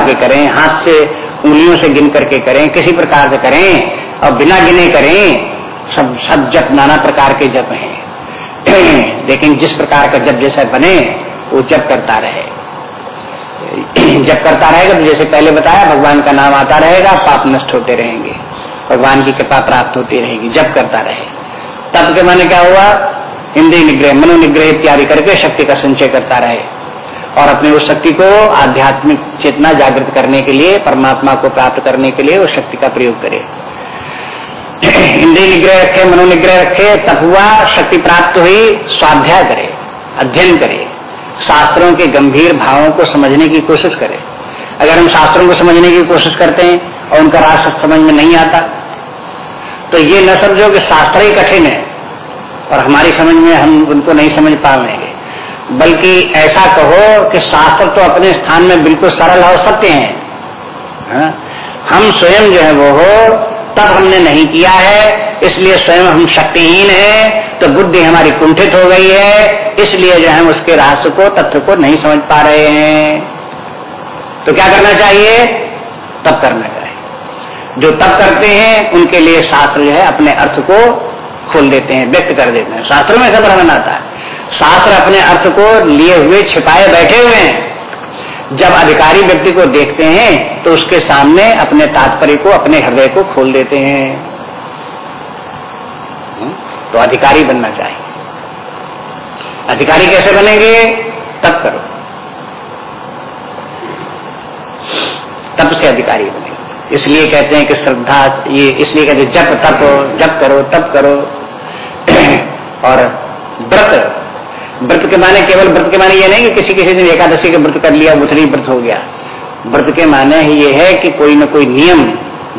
के करें, हाथ से उंगलियों से गिन करके करें, किसी प्रकार से करें, और बिना गिने करें, सब सब जप नाना प्रकार के जप हैं। लेकिन जिस प्रकार का जप जैसा बने, वो जप करता रहे। जब करता रहेगा तो जैसे पहले बताया, भगवान का नाम आता रहेगा, पाप नष्ट होते रहेंगे। भगवान की कृपा प्राप्त होती रहेगी जब करता रहे। तब के माने क्या हुआ? इंद्रिय निग्रह, मनो निग्रह इत्यादि करके शक्ति का संचय करता रहे। और अपने उस शक्ति को आध्यात्मिक चेतना जागृत करने के लिए, परमात्मा को प्राप्त करने के लिए उस शक्ति का प्रयोग करे। इंद्रिय निग्रह रखे, मनोनिग्रह रखे, तब हुआ शक्ति प्राप्त हुई, स्वाध्याय करे, अध्ययन करे, शास्त्रों के गंभीर भावों को समझने की कोशिश करे। अगर हम शास्त्रों को समझने की कोशिश करते हैं और उनका रास समझ में नहीं आता तो ये न समझो कि शास्त्र ही कठिन है और हमारी समझ में हम उनको नहीं समझ पाएँगे। बल्कि ऐसा कहो कि शास्त्र तो अपने स्थान में बिल्कुल सरल हो सकते हैं। हा? हम स्वयं जो है वो हो, तब हमने नहीं किया है, इसलिए स्वयं हम शक्तिहीन है तो बुद्धि हमारी कुंठित हो गई है, इसलिए जो हम उसके रहस्य को तत्व को नहीं समझ पा रहे हैं। तो क्या करना चाहिए? तब करना चाहिए। जो तब करते हैं, उनके लिए शास्त्र जो है अपने अर्थ को खोल देते हैं, व्यक्त कर देते हैं। शास्त्रों में ऐसा वर्णन आता है। शास्त्र अपने अर्थ को लिए हुए छिपाए बैठे हुए हैं। जब अधिकारी व्यक्ति को देखते हैं तो उसके सामने अपने तात्पर्य को, अपने हृदय को खोल देते हैं। हम्म? तो अधिकारी बनना चाहिए। अधिकारी कैसे बनेंगे? तब करो। तब से अधिकारी बनेंगे। इसलिए कहते हैं कि श्रद्धा, ये इसलिए कहते हैं, जप तप, जप करो, तप करो। और व्रत व्रत के माने केवल व्रत के माने ये नहीं कि किसी किसी दिन एकादशी का व्रत कर लिया उतनी व्रत हो गया। व्रत के माने ये है कि कोई न कोई नियम,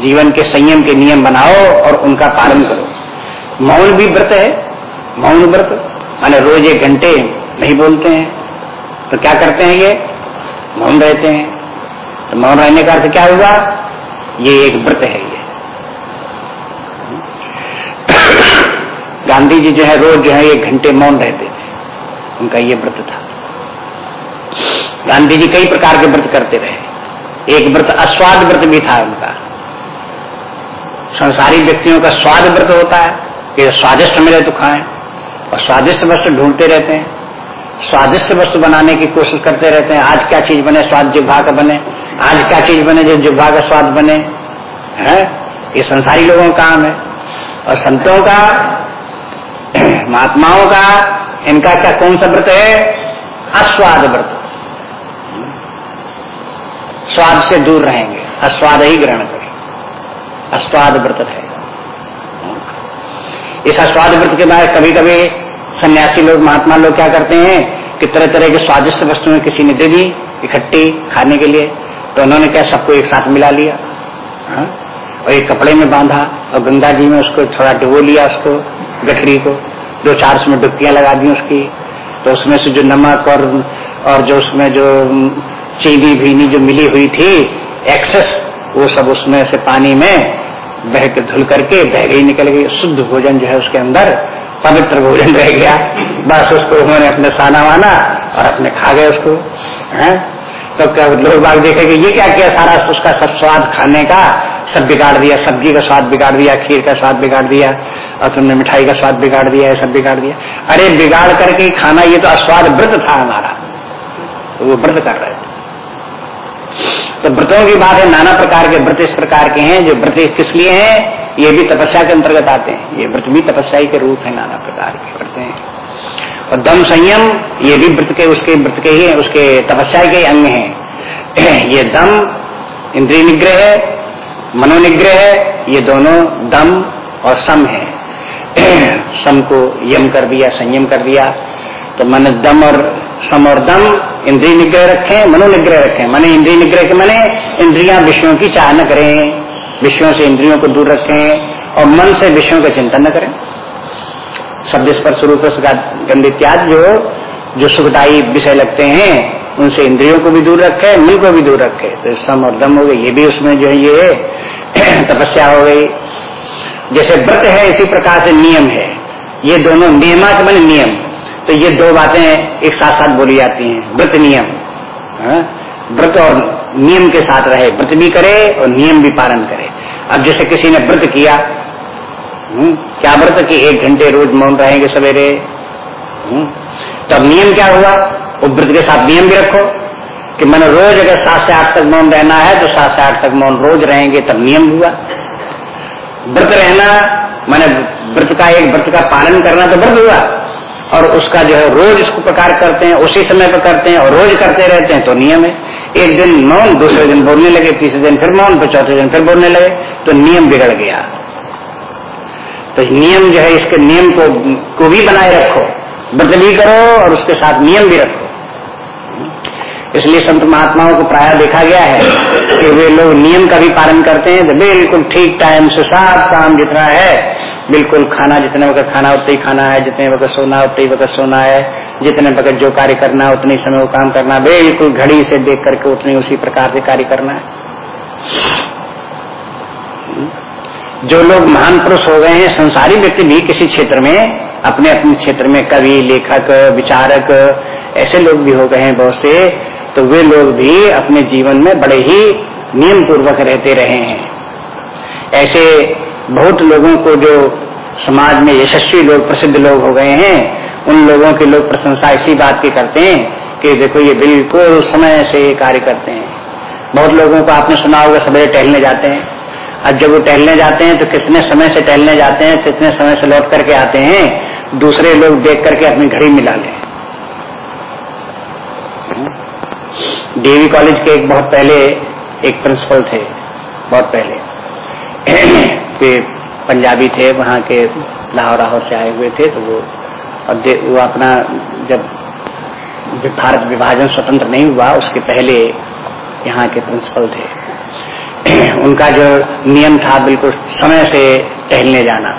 जीवन के संयम के नियम बनाओ और उनका पालन करो। मौन भी व्रत है, मौन व्रत, माने रोज एक घंटे नहीं बोलते हैं। तो क्या करते हैं ये? मौन रहते हैं। तो मौन रहने का अर्थ क्या हुआ? ये एक व्रत है ये। गांधी जी जो है, रोज जो है एक घंटे मौन रहते उनका ये व्रत था। गांधी जी कई प्रकार के व्रत करते रहे। एक व्रत अस्वाद व्रत भी था उनका। संसारी व्यक्तियों का स्वाद व्रत होता है, कि स्वादिष्ट मिले तो खाएँ, और स्वादिष्ट वस्तु ढूंढते रहते हैं। स्वादिष्ट वस्तु बनाने की कोशिश करते रहते हैं, आज क्या चीज़ बने, स्वाद जिह्वा का बने, आज क्या चीज़ बने, जो जिह्वा का स्वाद बने, है? ये संसारी लोगों का काम है। और संतों का, महात्माओं का इनका क्या कौन सा व्रत है? अस्वाद व्रत। स्वाद से दूर रहेंगे। अस्वाद ही ग्रहण करें। अस्वाद व्रत है। इस अस्वाद व्रत के बाद कभी कभी सन्यासी लोग, महात्मा लोग क्या करते हैं कि तरह तरह के स्वादिष्ट वस्तुएँ किसी ने दे दी इकट्ठी खाने के लिए तो उन्होंने क्या सबको एक साथ मिला लिया? हा? और एक कपड़े में बांधा और गंगा जी में उसको थोड़ा डुबो लिया उसको गठरी को। दो चार उसमें डुबकियाँ लगा दी उसकी। तो उसमें से जो नमक और और जो उसमें जो चीनी भीनी जो मिली हुई थी एक्सेस वो सब उसमें से पानी में बह के, धुल करके बह गई, निकल गई। शुद्ध भोजन जो है उसके अंदर पवित्र भोजन रह गया। बस उसको उन्होंने अपने साना वाना और अपने खा गए उसको, है? तो लोग बाग देखेंगे, ये क्या किया सारा उसका सब स्वाद खाने का? सब बिगाड़ दिया, सब्ज़ी का स्वाद बिगाड़ दिया, खीर का स्वाद बिगाड़ दिया, और तुमने मिठाई का स्वाद बिगाड़ दिया सब बिगाड़ दिया। अरे बिगाड़ करके खाना, ये तो अस्वाद व्रत था हमारा। तो वो व्रत कर रहे थे। तो व्रतों की बात है नाना प्रकार के व्रत इस प्रकार के हैं, जो व्रत किस लिए हैं, ये भी तपस्या के अंतर्गत आते हैं। ये व्रत भी तपस्या के रूप है नाना प्रकार के व्रत हैं। और दम संयम, ये भी व्रत के, उसके व्रत के ही, उसके तपस्या के अंग हैं। ये दम इंद्रिय निग्रह मनोनिग्रह है, ये दोनों दम और सम है। सम को यम कर दिया, संयम कर दिया तो मन दम और सम और दम इंद्रिय निग्रह रखें, मनोनिग्रह रखें। माने इंद्रिय निग्रह के माने इंद्रिया विषयों की चाह न करें, विषयों से इंद्रियों को दूर रखें और मन से विषयों का चिंतन न करें। शब्द स्पर्श रूप गंध इत्यादि जो जो सुखदायी विषय लगते हैं, उनसे इंद्रियों को भी दूर रखे, मन को भी दूर रखे। तो सम और दम हो गए, ये भी उसमें जो है ये तपस्या हो गई। जैसे व्रत है, इसी प्रकार से नियम है। ये दोनों नियमा के मैंने नियम। तो ये दो बातें एक साथ साथ बोली जाती हैं। व्रत नियम हाँ? व्रत और नियम के साथ रहे। व्रत भी करे और नियम भी पालन करे। अब जैसे किसी ने व्रत किया क्या व्रत की एक घंटे रोज मौन रहेंगे सवेरे? हम्म, तब नियम क्या हुआ? वो व्रत के साथ नियम भी रखो कि मैंने रोज अगर सात से आठ तक मौन रहना है तो सात से आठ तक मौन रोज रहेंगे तब नियम हुआ। व्रत रहना मैंने व्रत का एक व्रत का पालन करना तो व्रत हुआ और उसका जो है रोज इसको प्रकार करते हैं उसी समय पर करते हैं और रोज करते रहते हैं तो नियम है। एक दिन मौन दूसरे दिन बोलने लगे तीसरे दिन फिर मौन फिर चौथे दिन फिर बोलने लगे तो नियम बिगड़ गया। तो नियम जो है, इसके नियम को को भी बनाए रखो भी करो और उसके साथ नियम भी रखो। इसलिए संत महात्माओं को प्राय देखा गया है कि वे लोग नियम का भी पालन करते हैं तो बिल्कुल ठीक टाइम से साफ़ काम जितना है, बिल्कुल खाना जितने वक्त खाना, उतना ही खाना है, जितने वक्त सोना, उतने ही वक्त सोना है, जितने वक्त जो कार्य करना है, उतने समय वो काम करना बिल्कुल घड़ी से देख करके उतने उसी प्रकार से कार्य करना है। जो लोग महान पुरुष हो गए हैं, संसारी व्यक्ति भी किसी क्षेत्र में, अपने अपने क्षेत्र में कवि, लेखक, विचारक, ऐसे लोग भी हो गए हैं बहुत से तो वे लोग भी अपने जीवन में बड़े ही नियम पूर्वक रहते रहे हैं। ऐसे बहुत लोगों को जो समाज में यशस्वी लोग, प्रसिद्ध लोग हो गए हैं, उन लोगों के लोग प्रशंसा इसी बात की करते हैं कि देखो ये बिल्कुल समय से कार्य करते हैं। बहुत लोगों को आपने सुना होगा, सवेरे टहलने जाते हैं। अब जब वो टहलने जाते हैं तो कितने समय से टहलने जाते हैं, कितने समय से लौट करके आते हैं, दूसरे लोग देख करके अपनी घड़ी मिला लें। डीवी कॉलेज के एक बहुत पहले एक प्रिंसिपल थे, बहुत पहले। फिर पंजाबी थे, वहाँ के लाहौर लाहौर से आए हुए थे तो वो वो अपना जब भारत विभाजन स्वतंत्र नहीं हुआ, उसके पहले यहाँ के प्रिंसिपल थे। उनका जो नियम था बिल्कुल समय से टहलने जाना।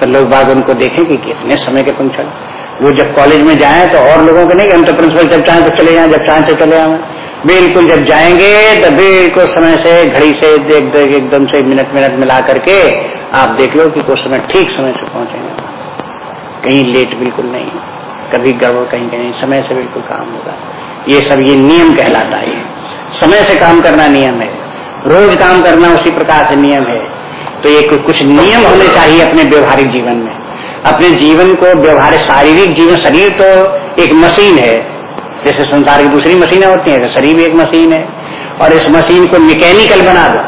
तो लोग बाग उनको देखें कि कितने समय के तुम चलो। वो जब कॉलेज में जाए तो और लोगों को नहीं हम तो प्रिंसिपल जब चाहें तो चले जाए, जब चाहें तो चले जाए बिल्कुल जब जाएँगे तो बिल्कुल समय से घड़ी से देख देख एकदम से मिनट मिनट मिला करके आप देख लो कि कुछ समय ठीक समय से पहुँचेंगे कहीं लेट बिल्कुल नहीं। कभी गड़बड़ कहीं कहीं समय से बिल्कुल काम होगा। ये सब ये नियम कहलाता है। समय से काम करना नियम है। रोज काम करना उसी प्रकार से नियम है। तो ये कुछ नियम होने चाहिए अपने व्यवहारिक जीवन में। अपने जीवन को व्यवहारिक शारीरिक जीवन, शरीर तो एक मशीन है। जैसे संसार की दूसरी मशीनें होती हैं तो शरीर भी एक मशीन है। और इस मशीन को मैकेनिकल बना दो।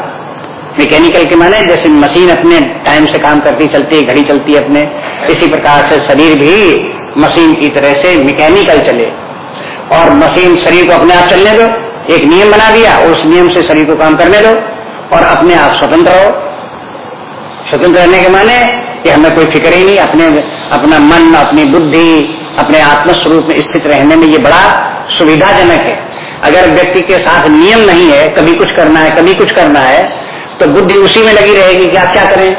मैकेनिकल के माने जैसे मशीन अपने टाइम से काम करती चलती है, घड़ी चलती है अपने। इसी प्रकार से शरीर भी मशीन की तरह से मैकेनिकल चले। और मशीन शरीर को अपने आप चलने दो। एक नियम बना दिया, उस नियम से शरीर को काम करने दो और अपने आप स्वतंत्र हो स्वतंत्र रहने के माने कि हमें कोई फ़िक्र ही नहीं, अपने, अपना मन, अपनी बुद्धि, अपने आत्मस्वरूप में स्थित रहने में ये बड़ा सुविधाजनक है। अगर व्यक्ति के साथ नियम नहीं है, कभी कुछ करना है, कभी कुछ करना है तो बुद्धि उसी में लगी रहेगी कि आप क्या करें?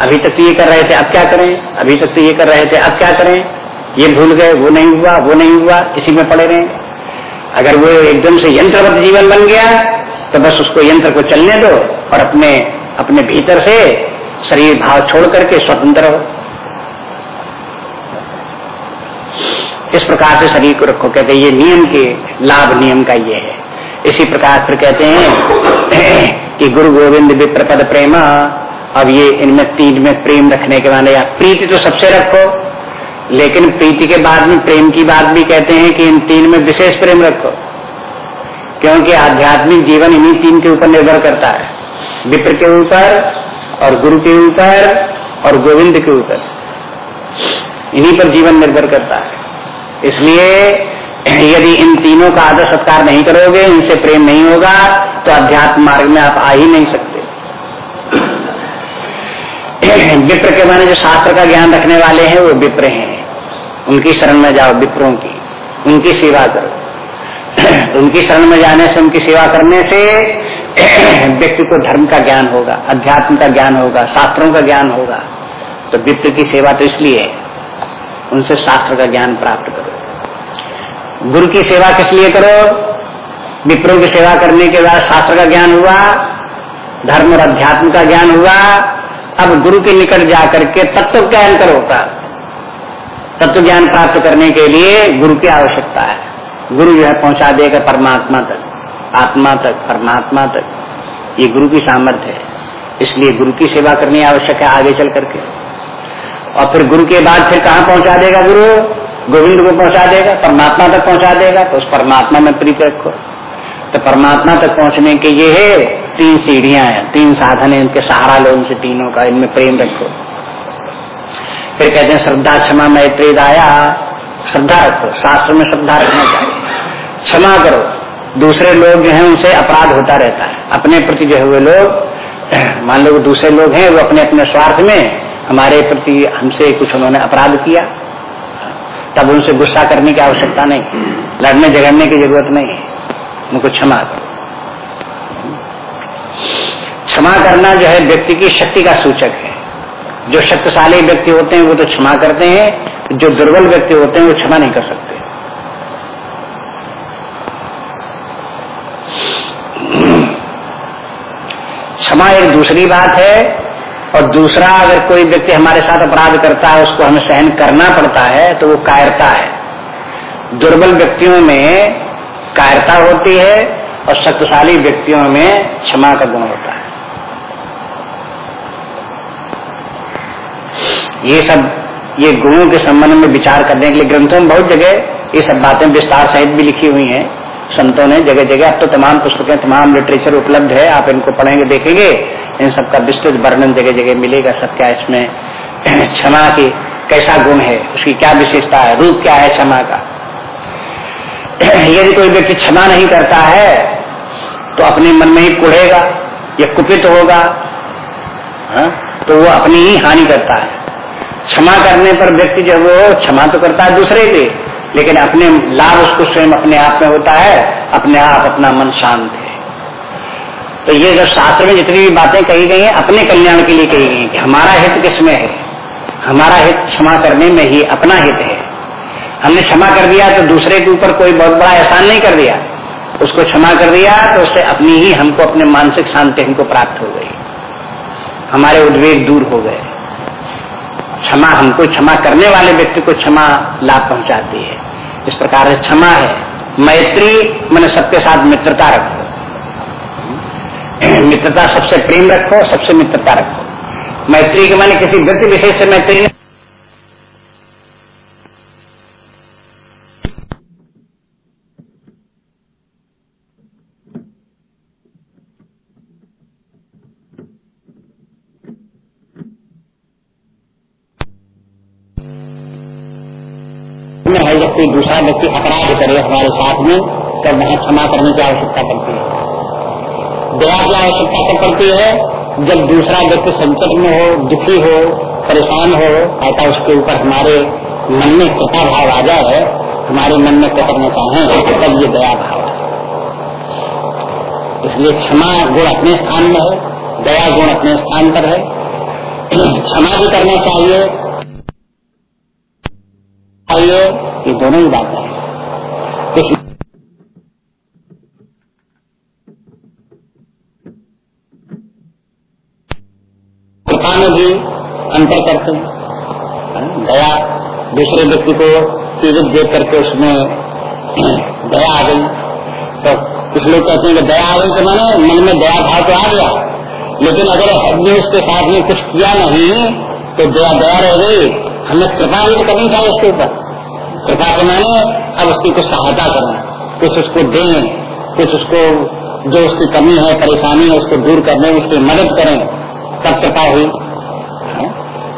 अभी तक तो ये कर रहे थे, अब क्या करें? अभी तक तो ये कर रहे थे, अब क्या करें? ये भूल गए, वो नहीं हुआ, वो नहीं हुआ, इसी में पड़े रहे अगर वो एकदम से यंत्रवत जीवन बन गया तो बस उसको यंत्र को चलने दो और अपने अपने भीतर से शरीर भाव छोड़ करके स्वतंत्र हो। इस प्रकार से शरीर को रखो, कहते हैं, ये नियम के लाभ नियम का ये है। इसी प्रकार फिर कहते हैं कि गुरु गोविंद विप्रपद प्रेमा, अब ये इनमें तीन में प्रेम रखने के माने या प्रीति तो सबसे रखो लेकिन प्रीति के बाद में, प्रेम की बात भी कहते हैं कि इन तीन में विशेष प्रेम रखो। क्योंकि आध्यात्मिक जीवन इन्हीं तीन के ऊपर निर्भर करता है। विप्र के ऊपर, और गुरु के ऊपर, और गोविंद के ऊपर। इन्हीं पर जीवन निर्भर करता है। इसलिए यदि इन तीनों का आदर सत्कार नहीं करोगे, इनसे प्रेम नहीं होगा तो अध्यात्म मार्ग में आप आ ही नहीं सकते। विप्र के माने जो शास्त्र का ज्ञान रखने वाले हैं, वो विप्र हैं। उनकी शरण में जाओ विप्रों की। उनकी सेवा करो। तो उनकी शरण में जाने से, उनकी सेवा करने से व्यक्ति को धर्म का ज्ञान होगा, अध्यात्म का ज्ञान होगा, शास्त्रों का ज्ञान होगा। तो विप्र की सेवा तो इसलिए है, उनसे शास्त्र का ज्ञान प्राप्त करो। गुरु की सेवा किस लिए करो? विप्रों की सेवा करने के बाद शास्त्र का ज्ञान हुआ, धर्म और अध्यात्म का ज्ञान हुआ। अब गुरु के निकट जाकर के तत्व ज्ञान करो का तत्व ज्ञान प्राप्त करने के लिए गुरु की आवश्यकता है। गुरु जो है पहुँचा देगा परमात्मा तक, आत्मा तक, परमात्मा तक। ये गुरु की सामर्थ्य है। इसलिए गुरु की सेवा करनी आवश्यक है आगे चल करके। और फिर गुरु के बाद फिर कहाँ पहुँचा देगा गुरु? गोविंद को पहुँचा देगा, परमात्मा तक पहुँचा देगा तो उस परमात्मा में प्रीत रखो। तो परमात्मा तक पहुँचने के ये है, तीन सीढ़ियाँ हैं, तीन साधन है, इनके सहारा लो इनसे तीनों का, इनमें प्रेम रखो। फिर कहते हैं, श्रद्धा, क्षमा मैत्री दाया। श्रद्धा रखो, शास्त्र में श्रद्धा रखना चाहिए। क्षमा करो। दूसरे लोग जो है, उनसे अपराध होता रहता है। अपने प्रति जो है लोग, मान लो दूसरे लोग हैं, वो अपने अपने स्वार्थ में हमारे प्रति हमसे कुछ उन्होंने अपराध किया। तब उनसे गुस्सा करने की आवश्यकता नहीं। लड़ने, झगड़ने की ज़रूरत नहीं उनको क्षमा करो। क्षमा करना जो है, व्यक्ति की शक्ति का सूचक है। जो शक्तिशाली व्यक्ति होते हैं, वो तो क्षमा करते हैं, जो दुर्बल व्यक्ति होते हैं, वो क्षमा नहीं कर सकते। क्षमा एक दूसरी बात है, और दूसरा, अगर कोई व्यक्ति हमारे साथ अपराध करता है, उसको हमें सहन करना पड़ता है तो वो कायरता है। दुर्बल व्यक्तियों में कायरता होती है, और शक्तिशाली व्यक्तियों में क्षमा का गुण होता है। ये सब, ये गुणों के संबंध में विचार करने के लिए ग्रंथों में बहुत जगह ये सब बातें विस्तार सहित भी लिखी हुई हैं संतों ने जगह जगह अब तो तमाम पुस्तकें, तमाम लिटरेचर उपलब्ध है, आप इनको पढ़ेंगे, देखेंगे, इन सबका विस्तृत वर्णन जगह जगह मिलेगा, सब क्या इसमें क्षमा की कैसा गुण है, उसकी क्या विशेषता है, रूप क्या है क्षमा का यदि कोई व्यक्ति क्षमा नहीं करता है तो अपने मन में ही कुड़ेगा या कुपित होगा, हा? तो वो अपनी ही हानि करता है क्षमा करने पर व्यक्ति जो वो क्षमा तो करता है दूसरे के, लेकिन अपने लाभ उसको स्वयं अपने आप में होता है, अपने आप अपना मन शांत है। तो ये जब शास्त्र में जितनी भी बातें कही गई हैं, अपने कल्याण के लिए कही गई कि हमारा हित किसमें है? हमारा हित क्षमा करने में ही अपना हित है। हमने क्षमा कर दिया तो दूसरे के ऊपर कोई बहुत बड़ा एहसान नहीं कर दिया। उसको क्षमा कर दिया तो उससे अपनी ही हमको अपने मानसिक शांति हमको प्राप्त हो गई। हमारे उद्वेग दूर हो गए। क्षमा, हमको क्षमा करने वाले व्यक्ति को क्षमा लाभ पहुंचाती है। इस प्रकार से क्षमा है। मैत्री, मैंने सबके साथ मित्रता रखो। मित्रता सबसे प्रेम रखो, सबसे मित्रता रखो। मैत्री के मैंने किसी व्यक्ति विशेष से मैत्री में कोई दूसरा व्यक्ति अपराध करे हमारे साथ में, तब वहाँ क्षमा करने की आवश्यकता पड़ती है। दया की आवश्यकता कब पड़ती है, जब दूसरा व्यक्ति संकट में हो, दुखी हो, परेशान हो ऐसा उसके ऊपर हमारे मन में कृपा भाव आ जाए, हमारे मन में कतरना चाहें तब ये दया भाव है इसलिए क्षमा गुण अपने स्थान में है, दया गुण अपने स्थान पर है। क्षमा भी करना चाहिए। चाहिए ये दोनों ही बातें हैं। कुछ कृपा में भी अंतर करते हैं दया दूसरे व्यक्ति को पीड़ित देख करके उसमें दया आ गई। तो कुछ लोग कहते हैं कि दया आ गई तो मैंने मन में दया भाव तो आ गया। लेकिन अगर हमने उसके साथ में कुछ किया नहीं तो दया दया रह गई। हमें कृपा भी तो करनी चाहिए उसके ऊपर। कृपा के माने अब उसकी कुछ सहायता करें। कुछ उसको दें, कुछ उसको, जो उसकी कमी है, परेशानी है, उसको दूर करने उसकी मदद करें, तब कृपा हुई।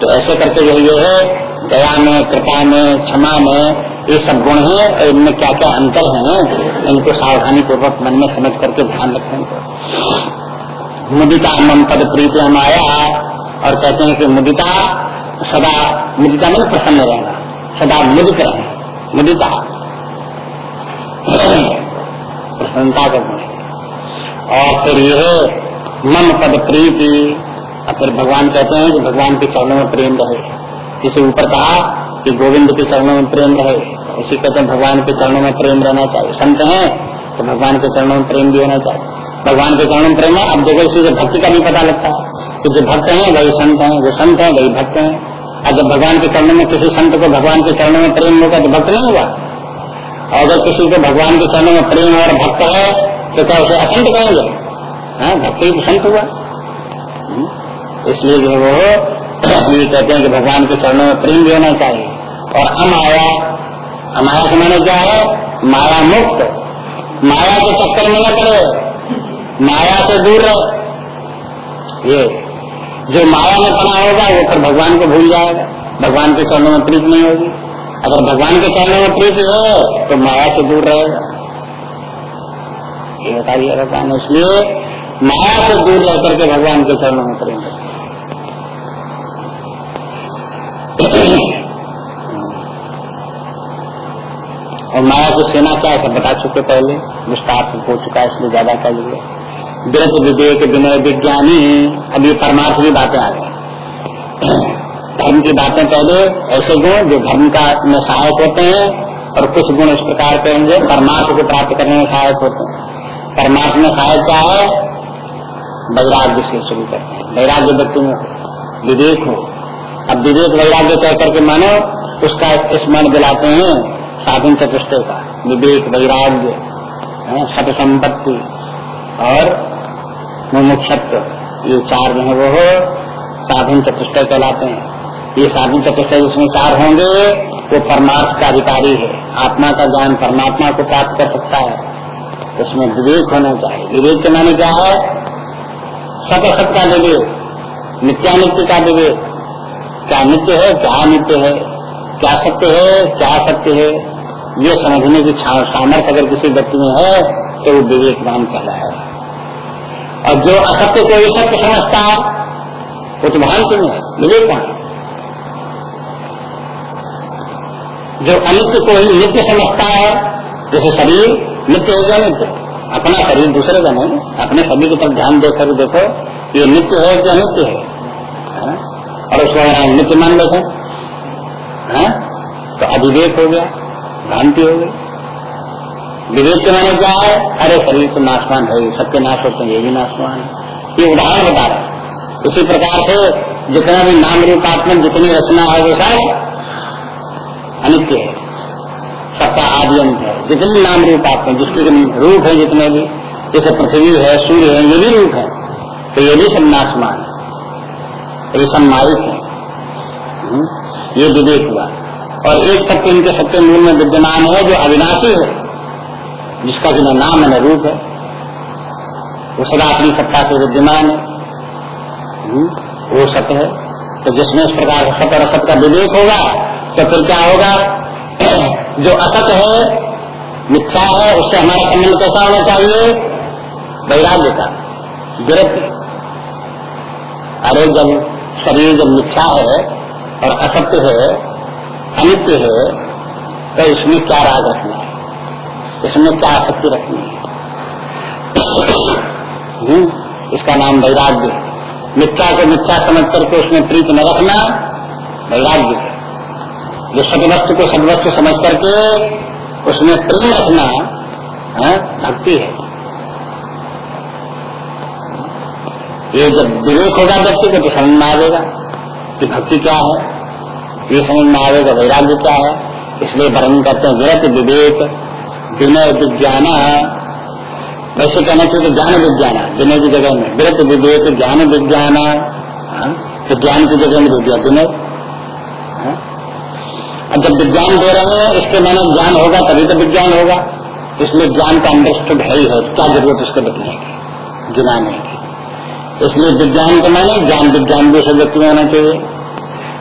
तो ऐसे करके जो ये है, दया में, कृपा में, क्षमा में, ये सब गुण है और इनमें क्या क्या अंतर है, इनको सावधानी पूर्वक मन में समझ करके ध्यान रखें। मुदिता मम पद प्रीति हम आया, और कहते हैं कि मुदिता सदा, मुदिता में प्रसन्न रहना सदा मुदित रहना मुदिता। प्रसन्नता का गुण। और फिर यह मन पद प्रीति। और फिर भगवान कहते हैं कि भगवान के चरणों में प्रेम रहे। जिसे ऊपर कहा कि गोविंद के चरणों में प्रेम रहे। उसी कहते हैं, भगवान के चरणों में प्रेम रहना चाहिए। संत हैं तो भगवान के चरणों में प्रेम भी होना चाहिए। भगवान के चरणों में प्रेम है, अब देखो इसी से भक्ति का भी पता लगता है। कि जो भक्त हैं, वही संत हैं, जो संत हैं, वही भक्त हैं। और जब भगवान के चरणों में किसी संत को भगवान के चरणों में प्रेम होगा तो भक्त नहीं हुआ। और अगर किसी को भगवान के चरणों में प्रेम और भक्त है तो क्या उसे अखंड कहेंगे? हाँ भक्ति तो संत हुआ। हम्म, इसलिए जो वो ये कहते हैं कि भगवान के चरणों में प्रेम भी होना चाहिए। और अमाया अमाया के माने क्या है? माया मुक्त। माया के चक्कर में न पड़े। माया से दूर रहे। ये जो माया में पड़ा होगा, वो फिर भगवान को भूल जाएगा। भगवान के चरणों में प्रीत नहीं होगी। अगर भगवान के चरणों में प्रीत है तो माया से दूर रहेगा। ये बताइए भगवान, इसलिए माया से दूर रह करके भगवान के चरणों में प्रेम और माया की सेना क्या है बता चुके पहले। विस्तार हो चुका है, इसलिए ज़्यादा कर लिए। विरत विवेक, विनय, विज्ञानी अभी परमार्थ की बातें आ गई। धर्म की बातें पहले, ऐसे गुण जो धर्म का में सहायक होते हैं और कुछ गुण इस प्रकार के होंगे, परमार्थ को प्राप्त करने में सहायक होते हैं। परमार्थ में सहायक क्या है? वैराग्य से शुरू करते हैं। वैराग्य व्यक्ति में विवेक हो। अब विवेक वैराग्य कह करके मानो, उसका स्मरण दिलाते हैं साधन चतुष्टय का। विवेक, वैराग्य सत संपत्ति और मुमुक्षत्व, ये चार जो है वो साधन चतुष्टय कहलाते हैं। ये साधु चतुष्ट जिसमें चार होंगे, वो परमार्थ का अधिकारी है। आत्मा का ज्ञान परमात्मा को प्राप्त कर सकता है। उसमें विवेक होना चाहिए। विवेक के माने क्या है? सत असत का विवेक नित्यानित्य का विवेक। क्या नित्य है, क्या नित्य है? क्या सत्य है, क्या सत्य है? ये समझने की सामर्थ्य अगर किसी व्यक्ति में है तो वो विवेकवान कहलाएगा। और जो असत्य को ये सत्य समझता है वो तो भ्रांति में है विवेकवान जो अनित्य को ही नित्य समझता है जैसे शरीर नित्य हो गया नित्य अपना शरीर दूसरे का नहीं अपने शरीर की तरफ़ ध्यान देकर देखो ये नित्य है कि अनित्य है, हाँ? और उसको नित्य मान लेते हाँ? तो अभिवेक हो गया भ्रांति हो गई विवेक के माने क्या है? अरे शरीर तो नाशवान है सबके नाश होते हैं ये भी नाशवान है। ये उदाहरण बता रहे इसी प्रकार से जितना भी नाम रूपात्मक जितनी रचना है वो सब अनित्य है। सबका आदि अंत है। जितने नाम रूप आप जिसके रूप है जितने भी जैसे पृथ्वी है सूर्य है ये भी रूप है तो ये भी सब नाशमान है। ये सब माइक है। हम्म, ये विवेक हुआ। और एक सत्य इनके सत्य मूल में विद्यमान है जो अविनाशी है। जिसका जिन्हें नाम है न रूप है वो सदा अपनी सत्ता से विद्यमान है। हम्म, वो सत्य है। तो जिसमें इस प्रकार सत्य और असत का विवेक होगा तो फिर क्या होगा? जो असत है मिथ्या है उससे हमारा संबंध कैसा होना चाहिए? वैराग्य का। विरक्ति। अरे जब शरीर जब मिथ्या है और असत्य है अनित्य है तो इसमें क्या राग रखना इसमें क्या आसक्ति रखनी है। हम्म, इसका नाम वैराग्य मिथ्या को मिथ्या समझ करके उसमें प्रीत न रखना वैराग्य है। जो सदवस्तु को सदवस्तु समझ करके उसमें प्रेम रखना हाँ, भक्ति है। ये जब विवेक होगा व्यक्ति को तो समझ में आवेगा कि भक्ति क्या है। ये समझ में आवेगा वैराग्य क्या है। इसलिए वर्णन करते हैं विरत विवेक। विनय विज्ञान। वैसे कहना चाहिए तो ज्ञान विज्ञान विनय की जगह में। विरत विवेक ज्ञान विज्ञान। हाँ, तो ज्ञान की जगह में दे दिया विनय। और जब विज्ञान दे रहे हैं इसके मैंने ज्ञान होगा तभी तो विज्ञान होगा। इसलिए ज्ञान का अंडरस्टूड है ही है क्या ज़रूरत उसको बतने की? गिनाने की। इसलिए विज्ञान के मैंने ज्ञान विज्ञान भी उसे व्यक्ति में होना चाहिए।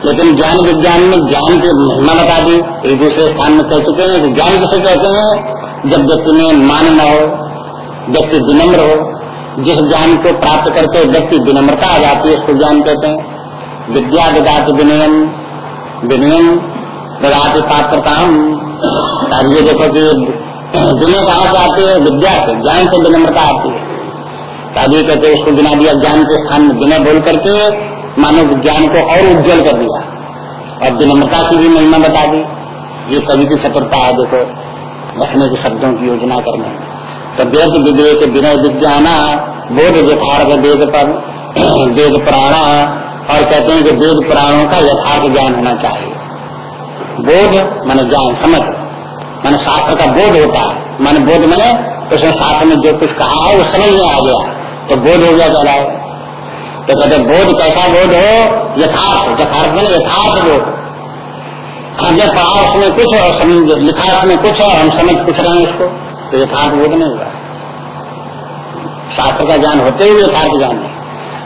लेकिन ज्ञान विज्ञान में ज्ञान की महिमा बता दी। एक दूसरे स्थान में कह चुके हैं ज्ञान किसे कहते हैं? जब व्यक्ति में मान न हो, व्यक्ति विनम्र हो, जिस ज्ञान को प्राप्त करके व्यक्ति विनम्रता आ जाती है, उसको ज्ञान कहते हैं। विद्या विदात विनयम विनयम ददाति पात्रता अब ये देखो कि विनय कहाँ से आती है? विद्या से, ज्ञान से विनम्रता आती है। अभी कहते उसको गिना दिया, ज्ञान के स्थान में विनय बोल करके मानव ज्ञान को और उज्जवल कर दिया। और विनम्रता की भी महिमा बता दी। ये कवि की चतुरता है, देखो। रखने के शब्दों की योजना करने। तो वेद विवेक विनय विज्ञाना, बोध यथार्थ वेद पर, वेद पुराणा, और कहते हैं कि वेद प्राणों का यथार्थ ज्ञान होना चाहिए। बोध मान ज्ञान, समझ। मान शास्त्र का बोध होता है। मान बोध मैंने उसने शास्त्र में जो कुछ कहा है, वो समझ में आ गया। तो बोध हो गया चला तो कहते बोध कैसा बोध हो? यथार्थ। यथार्थ में यथार्थ बोध। हमने पढ़ा उसमें कुछ और समझ लिखा उसमें कुछ और, हम समझ कुछ रहे हैं उसको तो यथार्थ बोध नहीं हुआ शास्त्र का ज्ञान होते हुए यथार्थ ज्ञान है।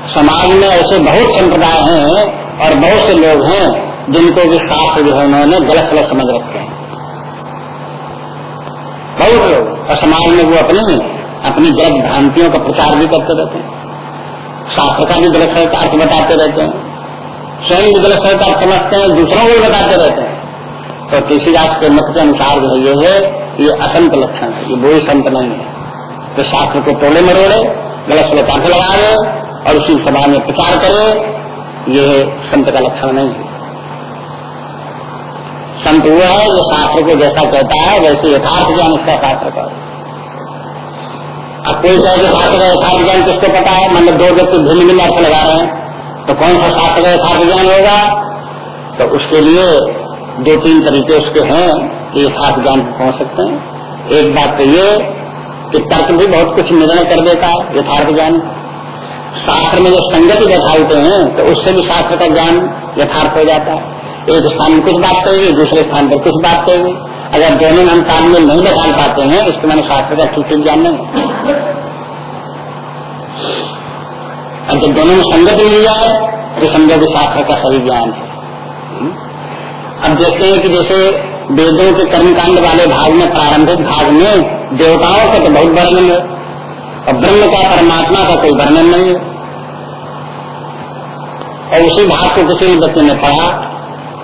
समाज में ऐसे बहुत संप्रदाय हैं और बहुत से लोग हैं जिनको भी शास्त्र जो है उन्होंने गलत गलत समझ रखे हैं। बहुत लोग, और समाज में वो अपनी अपनी गलत भ्रांतियों का प्रचार भी करते रहते हैं। शास्त्र का भी गलत अर्थ बताते रहते हैं। स्वयं भी गलत अर्थ समझते हैं, दूसरों को भी बताते रहते हैं। तो तुलसीदास के मत के अनुसार जो है, ये है, ये असंत लक्षण है, ये वही संत नहीं है। तो शास्त्र को तोड़े मरोड़े, गलत अर्थ लगा दे और उसी सभा में प्रचार करे, ये संत का लक्षण नहीं है। संत वो है जो शास्त्र को जैसा कहता है, वैसे यथार्थ ज्ञान उसका शास्त्र का अब कोई कहे शास्त्र का यथार्थ ज्ञान किसको पता है? मतलब दो व्यक्ति भिन्न भिन्न अर्थ लगा रहे हैं तो कौन सा शास्त्र का यथार्थ ज्ञान होगा? तो उसके लिए दो तीन तरीके उसके हैं कि यथार्थ ज्ञान पहुँच सकते हैं। एक बात तो ये कि तर्क भी बहुत कुछ निर्णय कर देता है, यथार्थ ज्ञान। शास्त्र में जो संगति बैठाते हैं तो उससे भी शास्त्र का ज्ञान यथार्थ हो जाता है। एक स्थान में कुछ बात कहेगी, दूसरे स्थान पर कुछ बात कहेगी। अगर दोनों हम में नहीं बैठा पाते हैं, इसके मैंने शास्त्र का ठीक ठीक ज्ञान नहीं अब जब दोनों में संगत मिल जाए तो समझो कि शास्त्र का सही ज्ञान है। हम्म? अब देखते हैं कि जैसे वेदों के कर्मकांड वाले भाग में, प्रारंभिक भाग में देवताओं का तो बहुत वर्णन है, और ब्रह्म का, परमात्मा का कोई वर्णन नहीं है। और उसी भाग को किसी भी बच्चे ने पढ़ा,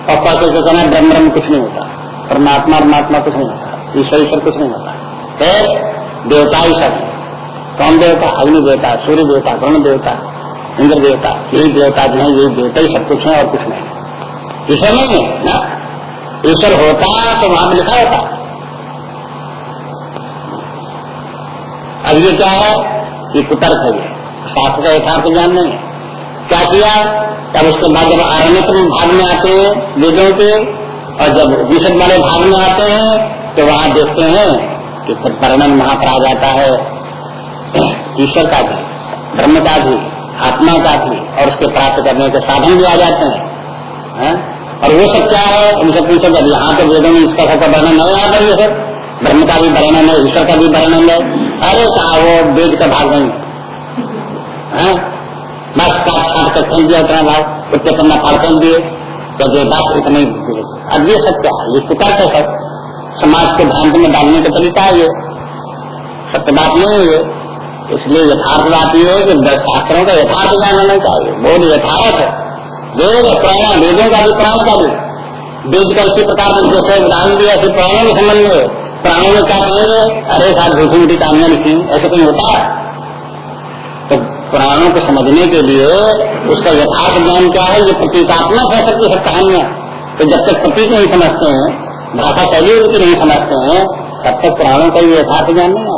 और कहते कहना ब्रह्म ब्रह्म कुछ नहीं होता, परमात्मा परमात्मा कुछ नहीं होता, ईश्वर ईश्वर कुछ नहीं होता। है देवता ही सब कौन देवता? अग्नि देवता, सूर्य देवता, वरुण देवता, इंद्र देवता, यही देवता जो है, यही देवता ही सब कुछ है और कुछ नहीं। ईश्वर नहीं है, ना? ईश्वर होता तो वहाँ पर लिखा होता। अब ये क्या है? ये कुतर्क है शास्त्र का यथार्थ ज्ञान नहीं है। क्या किया? तब उसके बाद जब आरण्य भाग में आते हैं, वेदों के, और जब विशद वाले भाग में आते हैं तो वहाँ देखते हैं कि फिर परिणाम वहाँ पर आ जाता है। ईश्वर का भी, ब्रह्म का भी, आत्मा का भी, और उसके प्राप्त करने के साधन भी आ जाते हैं। है? और वो सब क्या है? उनसे पूछो, जब यहाँ तो वेदों में इसका सबका वर्णन नहीं आता ये सर ब्रह्म का भी वर्णन है, ईश्वर का भी वर्णन है। अरे कहा वो वेद का भाग नहीं। बस काट छाट कर फेंक दिया उतना भाव, उतने पन्ना फाड़ फेंक दिए। तो ये बात इतने अब ये सब क्या है? ये टुका है सब? समाज को भ्रांति में डालने का तरीका है ये। सत्य बात नहीं है ये। इसलिए यथार्थ बात ये है कि शास्त्रों का यथार्थ ज्ञान होना चाहिए। बोध यथार्थ है। वेद प्राण, वेदों का भी प्राण का भी वेद का इसी प्रकार से जैसे उदाहरण दिया ऐसे प्राणों के संबंध में। प्राणों में क्या कहेंगे? अरे साथ झूठी मीठी कामियाँ लिखी ऐसे कहीं होता। है तो प्राणों को समझने के लिए उसका यथार्थ ज्ञान क्या है? ये प्रतीकात्मक है सबकी सब कहानियाँ। तो जब तक प्रतीक नहीं समझते हैं, भाषा शैली उनकी नहीं समझते हैं, तब तक प्राणों का ये यथार्थ ज्ञान नहीं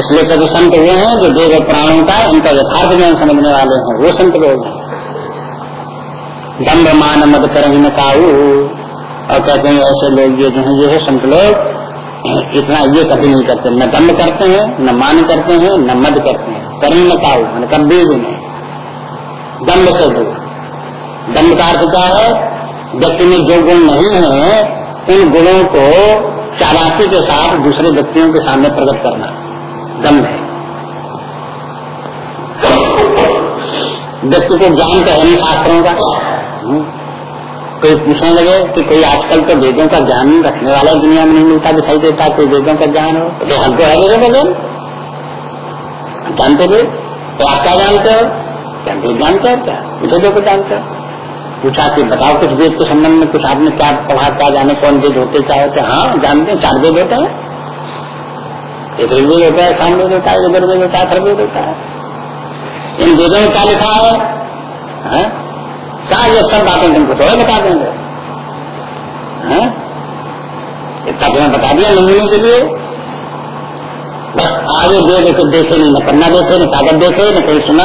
इसलिए कभी संत हुए हैं, जो देव प्राणों का इनका यथार्थ ज्ञान समझने वाले हैं। वो संत लोग हैं। दम्भ मान मद कर और कहते हैं, ऐसे लोग ये जो है, ये है संत लोग। इतना ये कभी नहीं करते। न दम्भ करते हैं, न मान करते हैं, न मद करते हैं। न काऊ, मैंने कभी भी नहीं दम्भ से दूर। दम्भ का अर्थ क्या है? व्यक्ति में जो गुण नहीं है, उन गुणों को चालाकी के साथ दूसरे व्यक्तियों के सामने प्रकट करना। दम्भ है। व्यक्ति को ज्ञान तो है नहीं शास्त्रों का। हम्म। कोई पूछने लगे कि कोई आजकल तो वेदों का ज्ञान रखने वाला दुनिया में नहीं मिलता, दिखाई देता कोई वेदों का ज्ञान हो? तो हमको है मेरे बगल जानते थे तो आप क्या जानते हो? जानते जानते हो क्या? जो कुछ जानते हो। पूछा कि बताओ कुछ वेद के संबंध में, कुछ आपने क्या पढ़ा, क्या जाने कौन वेद होते, क्या होते? हाँ जानते हैं, चार वेद होते हैं। एक वेद होता है साम वेद होता है, इधर वेद देता है वेद होता है। इन वेदों में क्या लिखा है? हाँ? क्या ये सब बातें तुमको थोड़ा बता देंगे। इतना तुम्हें बता दिया नमूने के लिए। बस आगे दे कुछ देखे नहीं, न पन्ना देखे, न कागज़ देखे, न कोई सुना,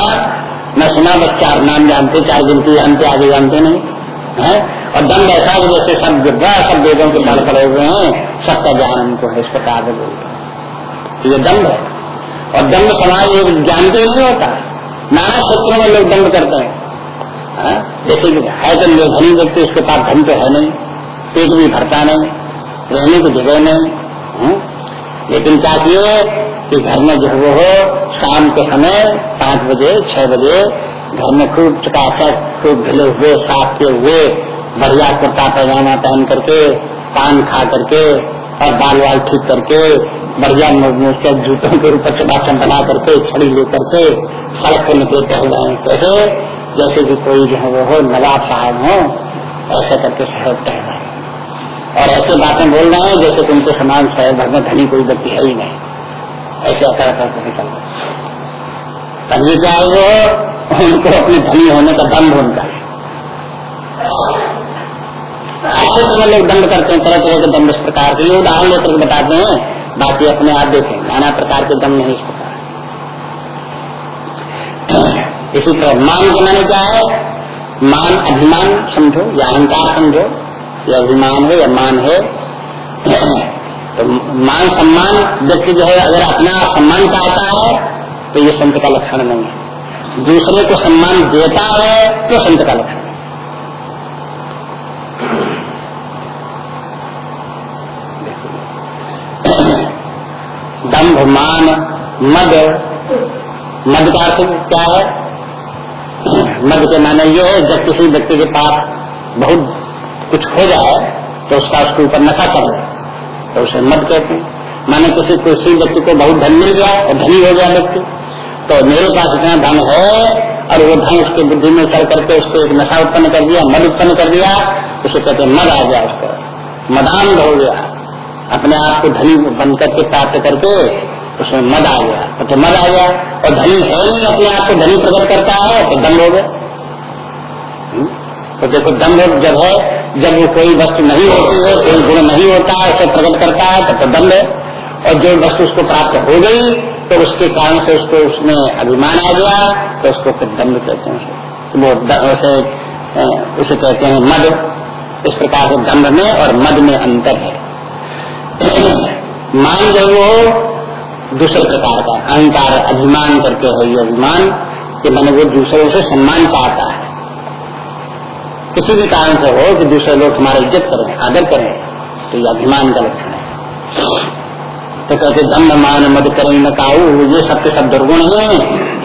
न सुना, बस चार नाम जानते, चार गिनती जानते, आगे जानते नहीं। है? और दंड ऐसा जैसे सब गिर सब वेदों के बल पड़े हुए हैं, सबका ज्ञान उनको है, इस प्रकार बोलते हैं। ये दम्भ है और दंड समाज एक ज्ञान के नहीं होता। नाना क्षेत्रों में लोग दंड करते हैं। हाँ? जैसे है तो धनी व्यक्ति, उसके पास धन तो है नहीं। पेट भी भरता नहीं। रहने की जगह नहीं। हाँ? लेकिन क्या किए? कि घर में जो वो हो, शाम के समय पाँच बजे, छह बजे घर में खूब चकाचक, खूब ढिले हुए, साफ़ के हुए, बढ़िया कुर्ता पैजामा पहन करके, पान खा करके और बाल वाल ठीक करके बढ़िया के जूतों के ऊपर चटाचन बना करके, छड़ी लेकर के, सड़क पर निकले टहल जाए कैसे जैसे कि कोई जो है वो हो, नवाब साहब हो, ऐसे करके शहर टहल रहे और ऐसे बातें बोल रहे हैं, जैसे कि उनके समान शहर भर में धनी कोई व्यक्ति है ही नहीं। ऐसे कर करके निकल रहे तभी क्या है वो? उनको अपने धनी होने का दम उनका ऐसे समय लोग दंड करते हैं तरह तरह के दंड इस प्रकार के उदाहरण लेकर बताते हैं। बाकी अपने आप देखें, नाना प्रकार के दम नहीं प्रकार इसी तरह मान के माने क्या है? मान अभिमान समझो, या अहंकार समझो, या अभिमान है, या मान है। तो मान सम्मान व्यक्ति जो है, अगर अपना सम्मान चाहता है तो ये संत का लक्षण नहीं है। दूसरे को सम्मान देता है तो संत का लक्षण दम्भ मान, मद। मद का अर्थ क्या है? मद के माने ये है, जब किसी व्यक्ति के पास बहुत कुछ हो जाए तो उसका उसके ऊपर नशा कर तो उसे मद कहते हैं। माने किसी किसी व्यक्ति को बहुत धन मिल गया, और धनी हो गया व्यक्ति तो मेरे पास इतना धन है, और वो धन उसके बुद्धि में कर करके उसको एक नशा उत्पन्न कर दिया, मद उत्पन्न कर दिया, उसे कहते मद आ गया उसको। मदान हो गया। अपने आप को धनी बन करके प्राप्त करके उसमें मद आ गया। तो, तो मद आ गया और धनी है नहीं अपने आप को धनी प्रकट करता है तो दम हो गया। हम्म? तो देखो दम जब है जब वो कोई वस्तु नहीं होती है कोई गुण नहीं होता है उसे प्रकट करता है तब तो दम है। और जो वस्तु उसको प्राप्त हो गई तो उसके कारण से उसको उसमें अभिमान आ गया तो उसको फिर दम्भ कहते हैं। वो उसे उसे कहते हैं मद। इस प्रकार से दम्भ में और मद में अंतर है। मान जो वो दूसरे प्रकार का अहंकार, अभिमान करके है ये अभिमान, कि मैंने वो दूसरों से सम्मान चाहता है। किसी भी कारण से हो कि दूसरे लोग हमारा इज़्ज़त करें, आदर करें तो ये अभिमान का लक्षण है। तो कहते, दम्भ मान मद करें न काऊ ये सबके सब दुर्गुण है,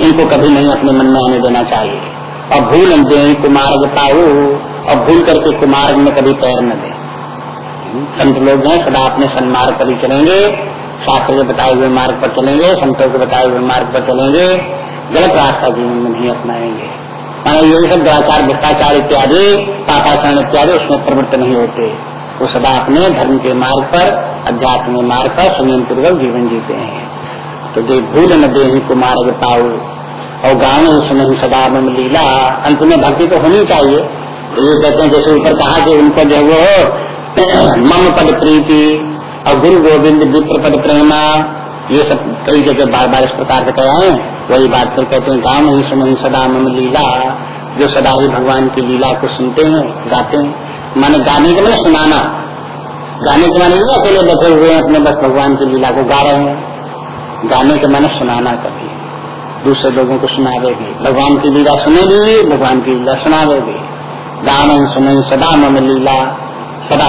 इनको कभी नहीं अपने मन में आने देना चाहिए। और भूल दे कुमार्ग पाऊ, और भूल करके कुमार्ग में कभी पैर न दे। संत लोग हैं, सदा अपने सन्मार्ग पर ही चलेंगे। शास्त्र के बताए हुए मार्ग पर चलेंगे, संतों के बताए हुए मार्ग पर चलेंगे। गलत रास्ता जीवन में नहीं अपनाएँगे। माना यही सब दुराचार, भ्रष्टाचार इत्यादि, पापाचरण इत्यादि उसमें प्रवृत्त नहीं होते। वो सदा अपने धर्म के मार्ग पर, अध्यात्म के मार्ग पर संयम पूर्वक जीवन जीते हैं। तो दे भूल न दे को मार्ग और गाँव में उसमें सदा में लीला, अंत में भक्ति तो होनी चाहिए। तो ये कहते हैं, जैसे ऊपर कहा कि उनको जो वो मम पद प्रीति और गुरु गोविंद विप्र पद प्रेमा, ये सब कई जगह बार बार इस प्रकार से कहे हैं। वही बात फिर कहते हैं गाँव ही सुन सदा मम लीला, जो सदा ही भगवान की लीला को सुनते हैं, गाते हैं। माने गाने के मैंने सुनाना। गाने के माने नहीं, अकेले बैठे हुए हैं, अपने बस भगवान की लीला को गा रहे हैं। गाने के माने सुनाना कभी दूसरे लोगों को सुना देगी भगवान की लीला सुनेगी, भगवान की लीला सुनावे भी गान सुने सदा मम लीला सदा।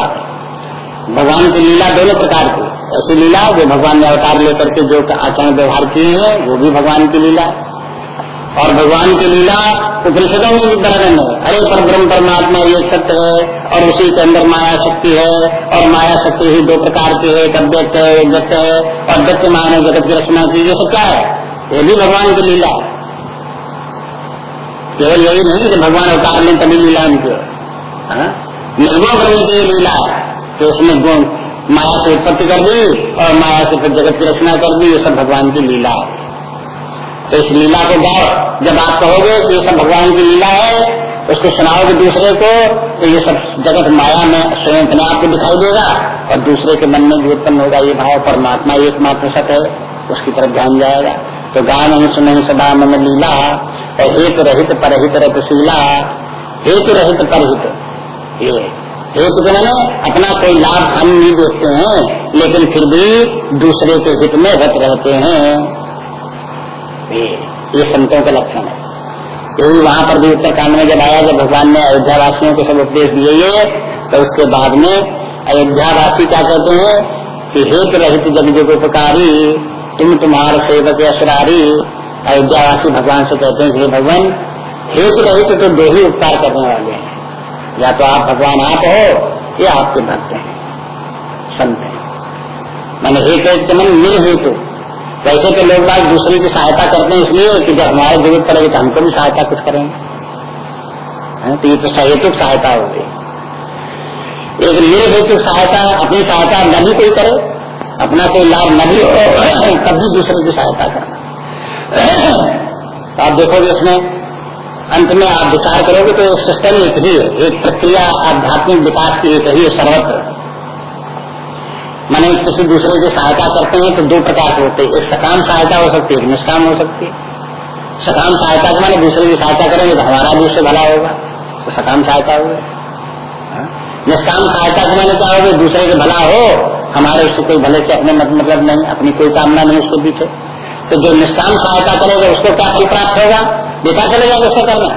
भगवान की लीला दोनों प्रकार की। ऐसी लीला जो भगवान ने अवतार लेकर के जो आचरण व्यवहार किए हैं, वो भी भगवान की लीला और भगवान की लीला उपनिषदों में भी वर्णन है। अरे पर ब्रह्म परमात्मा ये सत्य है, और उसी के अंदर माया शक्ति है, और माया शक्ति ही दो प्रकार की है, एक अव्यक्त है, एक व्यक्त है, और व्यक्त मान है जगत की रचना की, ये सब क्या है? ये भी भगवान की लीला है। केवल यही नहीं कि भगवान अवतार में तभी लीला उनकी? निर्गुण ब्रह्म की लीला तो उसने गुण माया से उत्पत्ति कर दी और माया से फिर जगत की रचना कर दी, ये सब भगवान की लीला है। तो इस लीला को गाओ। जब आप कहोगे कि ये सब भगवान की लीला है, उसको सुनाओगे दूसरे को तो ये सब जगत माया में स्वयं अपने आप को दिखाई देगा और दूसरे के मन में भी उत्पन्न होगा, ये भाव परमात्मा एकमात्र सत है, उसकी तरफ़ ध्यान जाएगा। तो गा नहीं सुने सदा मन लीला, और हेतु रहित परहित रतशीला हेतु रहित परहित। ये। हेतु के मैंने अपना कोई लाभ हम नहीं देखते हैं लेकिन फिर भी दूसरे के हित में रत रहते हैं। ये, संतों का लक्षण है। यही वहाँ पर भी उत्तरकांड में जब आया जब भगवान ने अयोध्या वासियों को सब उपदेश दिए ये तो उसके बाद में अयोध्या वासी क्या कहते हैं कि हेत रहित जग जग उपकारी तुम तुम्हार सेवक असुरारी। अयोध्या वासी भगवान से कहते हैं हे भगवान हेतु रहित तो दो ही उपकार करने वाले हैं। या तो आप भगवान आप हो, या आपके भक्त हैं। संत हैं। मैंने एक एक मन निर्हेतु वैसे तो लोग बाग दूसरे की सहायता करते हैं इसलिए कि जब हमारे ज़रूरत पड़ेगी तो हमको भी सहायता कुछ करेंगे। तो ये तो सहेतुक सहायता होगी एक निर्हेतु सहायता, अपनी सहायता न भी कोई करे, अपना कोई लाभ न भी हो, तब भी दूसरे की सहायता करना। तो आप देखोगे इसमें अंत में आप विचार करोगे तो सिस्टम एक ही है। एक प्रक्रिया आध्यात्मिक विकास की एक ही है। सर्वत्र मैंने किसी दूसरे की सहायता करते हैं तो दो प्रकार के होते हैं। एक सकाम सहायता हो सकती है, एक निष्काम हो सकती है। सकाम सहायता के मैंने दूसरे की सहायता करेंगे तो हमारा भी उससे भला होगा। तो सकाम सहायता हो हाँ? निष्काम सहायता के मैंने क्या होगा दूसरे के भला हो, हमारे उससे कोई भले से अपने मतलब नहीं, अपनी कोई कामना नहीं उसके पीछे। तो जो निष्काम सहायता करेगा, उसको क्या फल प्राप्त होगा? बेटा चलेगा उसका करना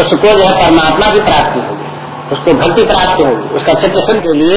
उसको जो है परमात्मा की प्राप्ति होगी, उसको भक्ति प्राप्ति होगी, उसका चित्र के लिए